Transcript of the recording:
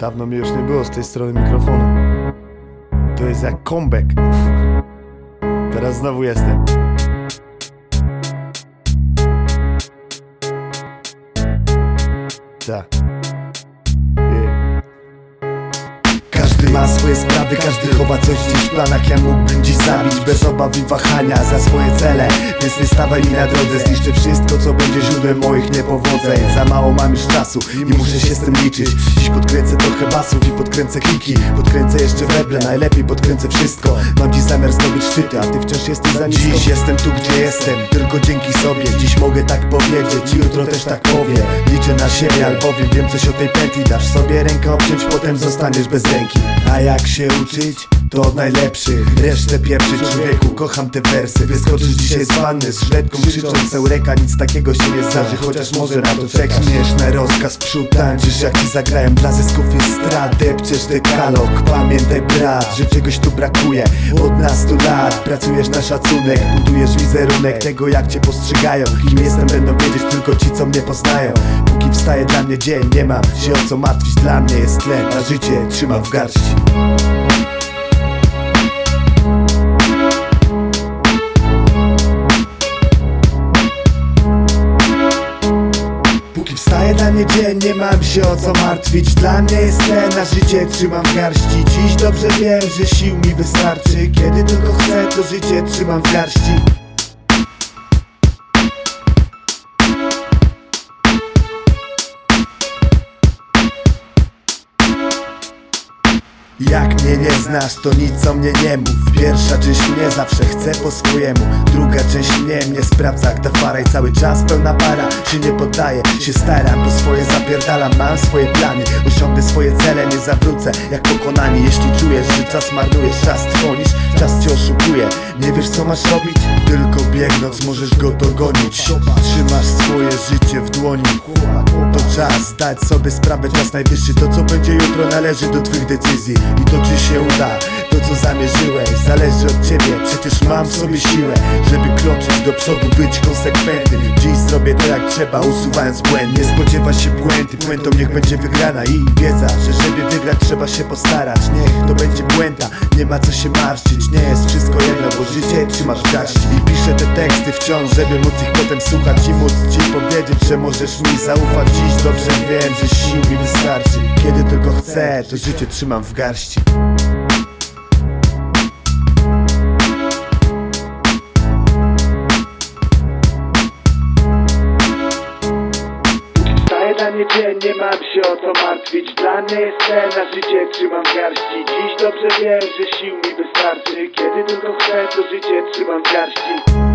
Dawno mnie już nie było z tej strony mikrofonu. To jest jak comeback. Teraz znowu jestem. Tak. Każdy ma swoje sprawy, każdy chowa coś gdzieś w planach. Ja mógłbym dziś zabić bez obaw i wahania za swoje cele. Więc nie stawaj mi na drodze, zniszczę wszystko co będzie źródłem moich niepowodzeń. Za mało mam już czasu i muszę się z tym liczyć. Dziś podkręcę trochę basów i podkręcę kliki Podkręcę jeszcze weble, najlepiej podkręcę wszystko. Mam dziś zamiar zdobyć szczyty, a ty wciąż jesteś za nisko. Dziś jestem tu gdzie jestem, tylko dzięki sobie. Dziś mogę tak powiedzieć, jutro też tak powiem Liczę na siebie, albowiem wiem coś o tej pętli. Dasz sobie rękę obciąć, potem zostaniesz bez ręki. A jak się uczyć? To od najlepszych. Resztę pieprzyć człowieku, kocham te wersy. Wyskoczysz dzisiaj z wanny z żletką krzycząc Eureka, nic takiego się nie zdarzy. Chociaż może na to czekasz. Śmieszny rozkaz, przód tańczysz jak ci zagrałem Dla zysków jest depczesz dekalog Pamiętaj brat, że czegoś tu brakuje. Od nas tu lat, pracujesz na szacunek Budujesz wizerunek tego jak cię postrzegają. Kim jestem będą wiedzieć tylko ci co mnie poznają. Póki wstaje dla mnie dzień, nie mam się o co martwić. Dla mnie jest tlen, a życie trzymam w garści Mnie dzień, nie mam się o co martwić. Dla mnie jest ten, na życie trzymam w garści. Dziś dobrze wiem, że sił mi wystarczy. Kiedy tylko chcę, to życie trzymam w garści Jak mnie nie znasz, to nic o mnie nie mów. Pierwsza część mnie zawsze chce po swojemu. Druga część mnie mnie sprawdza jak ta fara I cały czas pełna para. Się nie poddaję, się staram Po swoje zapierdalam, mam swoje plany Osiągnę swoje cele, nie zawrócę Jak pokonani, jeśli czujesz, że czas marnujesz. Czas trwonisz, Nie wiesz co masz robić? Tylko biegnąc możesz go dogonić. Trzymasz swoje życie w dłoni. To czas zdać sobie sprawę, czas najwyższy. To co będzie jutro należy do twych decyzji. I to czy się uda, to co zamierzyłeś Zależy od ciebie, przecież mam w sobie siłę Żeby kroczyć do przodu, być konsekwentnym. Dziś zrobię to jak trzeba, usuwając błędy. Nie spodziewa się błędy, błędą niech będzie wygrana I wiedza, że żeby wygrać trzeba się postarać. Niech to będzie błęda, nie ma co się martwić. Nie jest wszystko jedno, bo życie trzymasz w garści. I piszę te teksty wciąż, żeby móc ich potem słuchać I móc ci powiedzieć, że możesz mi zaufać. Dziś dobrze wiem, że sił mi wystarczy. Kiedy tylko chcę, to życie trzymam w garści Mnie dzień, nie mam się o co martwić. Mnie jest ten, na życie trzymam garści. Dziś dobrze wiem, że sił mi wystarczy. Kiedy tylko chcę, to życie trzymam garści